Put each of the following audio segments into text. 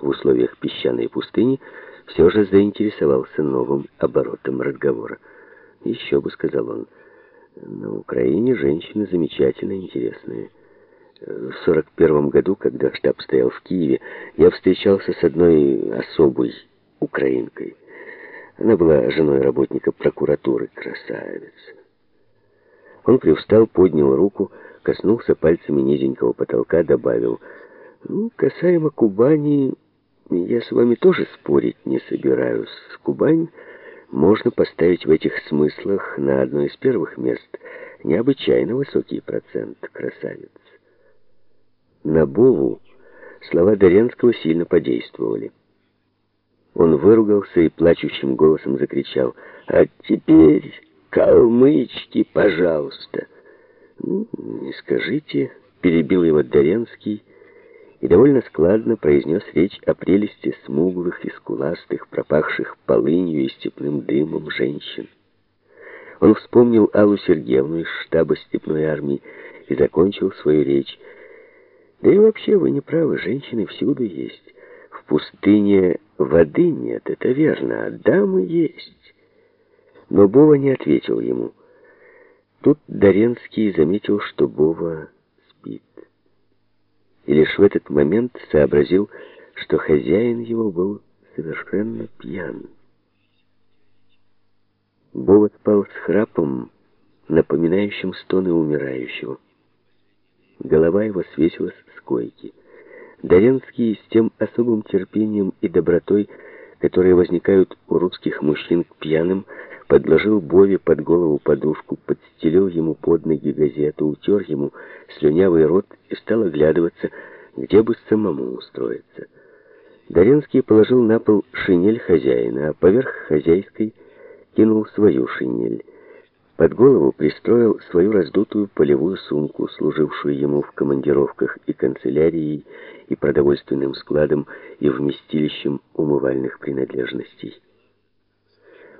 в условиях песчаной пустыни, все же заинтересовался новым оборотом разговора. «Еще бы», — сказал он, — «на Украине женщины замечательно интересные». В сорок первом году, когда штаб стоял в Киеве, я встречался с одной особой украинкой. Она была женой работника прокуратуры, красавица. Он привстал, поднял руку, коснулся пальцами низенького потолка, добавил, «Ну, касаемо Кубани, я с вами тоже спорить не собираюсь. Кубань можно поставить в этих смыслах на одно из первых мест. Необычайно высокий процент красавиц». На Бову слова Доренского сильно подействовали. Он выругался и плачущим голосом закричал «А теперь, калмычки, пожалуйста!» «Ну, «Не скажите», — перебил его Доренский и довольно складно произнес речь о прелести смуглых и скуластых, пропахших полынью и степным дымом женщин. Он вспомнил Аллу Сергеевну из штаба степной армии и закончил свою речь — да и вообще вы не правы, женщины всюду есть. В пустыне воды нет, это верно, а дамы есть. Но Бова не ответил ему. Тут Доренский заметил, что Бова. И лишь в этот момент сообразил, что хозяин его был совершенно пьян. Бова спал с храпом, напоминающим стоны умирающего. Голова его свесилась с койки. Доренский с тем особым терпением и добротой, которые возникают у русских мужчин к пьяным, подложил Бове под голову подушку, подстелил ему под ноги газету, утер ему слюнявый рот и стал оглядываться, где бы самому устроиться. Доренский положил на пол шинель хозяина, а поверх хозяйской кинул свою шинель. Под голову пристроил свою раздутую полевую сумку, служившую ему в командировках и канцелярией, и продовольственным складом, и вместилищем умывальных принадлежностей.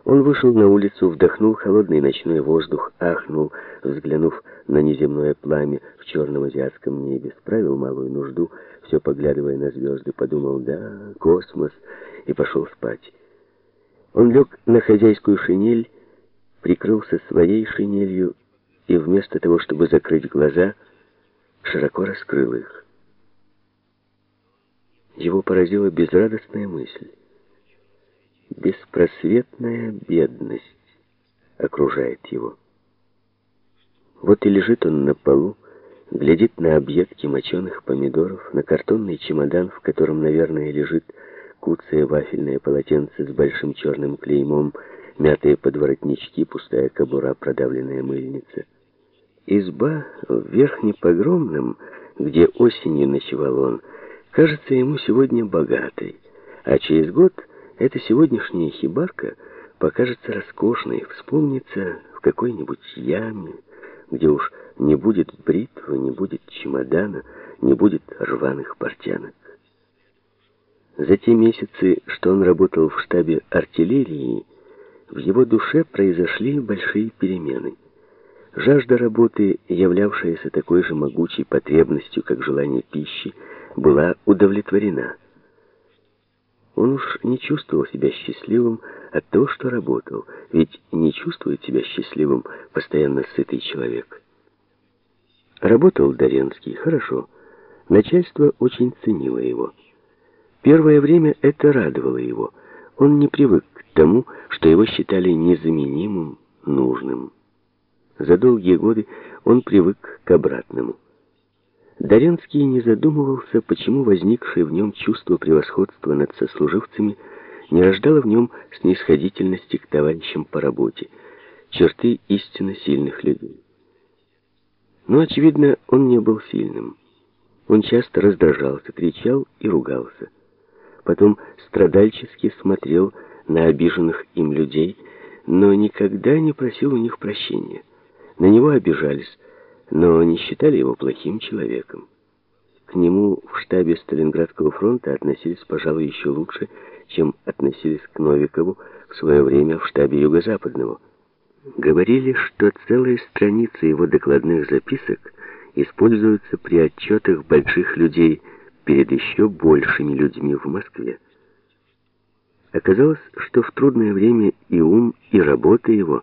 Он вышел на улицу, вдохнул холодный ночной воздух, ахнул, взглянув на неземное пламя в черном азиатском небе, справил малую нужду, все поглядывая на звезды, подумал «да, космос», и пошел спать. Он лег на хозяйскую шинель, прикрылся своей шинелью и вместо того, чтобы закрыть глаза, широко раскрыл их. Его поразила безрадостная мысль. Беспросветная бедность окружает его. Вот и лежит он на полу, глядит на объедки моченых помидоров, на картонный чемодан, в котором, наверное, лежит куцое вафельное полотенце с большим черным клеймом мятые подворотнички, пустая кобура, продавленная мыльница. Изба в Верхнепогромном, где осенью ночевал он, кажется ему сегодня богатой, а через год эта сегодняшняя хибарка покажется роскошной, вспомнится в какой-нибудь яме, где уж не будет бритвы, не будет чемодана, не будет рваных портянок. За те месяцы, что он работал в штабе артиллерии, в его душе произошли большие перемены. Жажда работы, являвшаяся такой же могучей потребностью, как желание пищи, была удовлетворена. Он уж не чувствовал себя счастливым от того, что работал, ведь не чувствует себя счастливым постоянно сытый человек. Работал Доренский хорошо. Начальство очень ценило его. Первое время это радовало его. Он не привык тому, что его считали незаменимым, нужным. За долгие годы он привык к обратному. Доренский не задумывался, почему возникшее в нем чувство превосходства над сослуживцами не рождало в нем снисходительности к товарищам по работе, черты истинно сильных людей. Но, очевидно, он не был сильным. Он часто раздражался, кричал и ругался. Потом страдальчески смотрел на обиженных им людей, но никогда не просил у них прощения. На него обижались, но не считали его плохим человеком. К нему в штабе Сталинградского фронта относились, пожалуй, еще лучше, чем относились к Новикову в свое время в штабе Юго-Западного. Говорили, что целые страницы его докладных записок используются при отчетах больших людей перед еще большими людьми в Москве. Оказалось, что в трудное время и ум, и работа его